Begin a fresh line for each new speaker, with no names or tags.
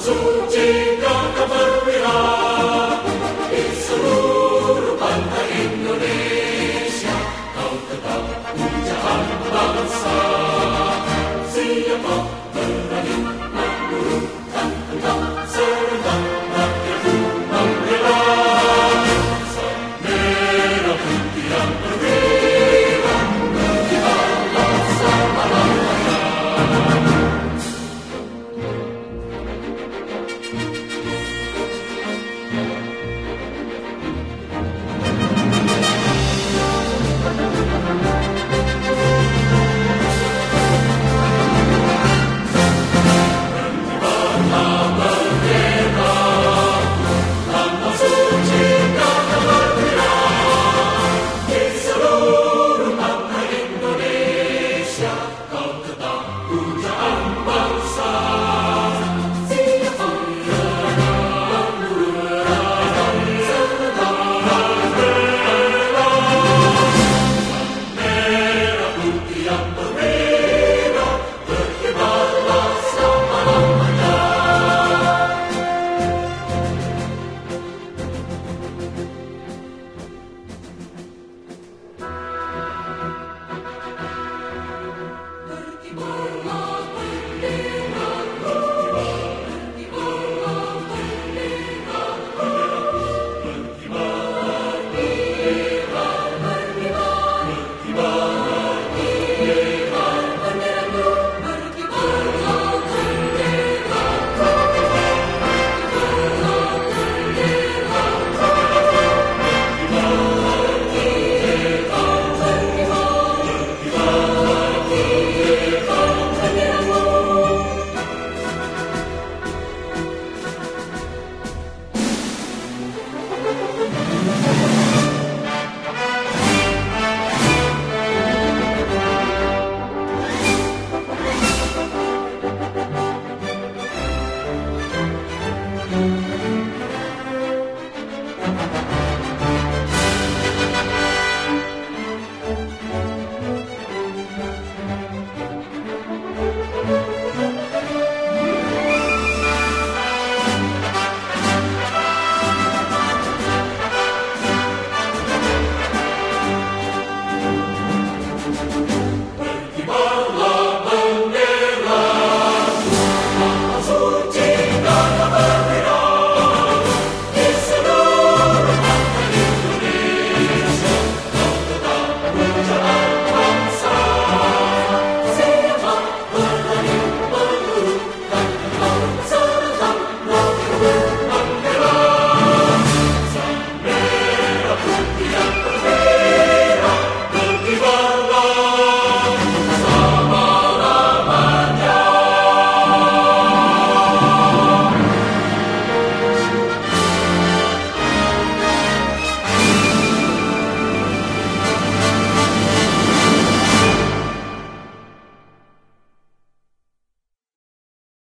suci dan kebenaran Oh.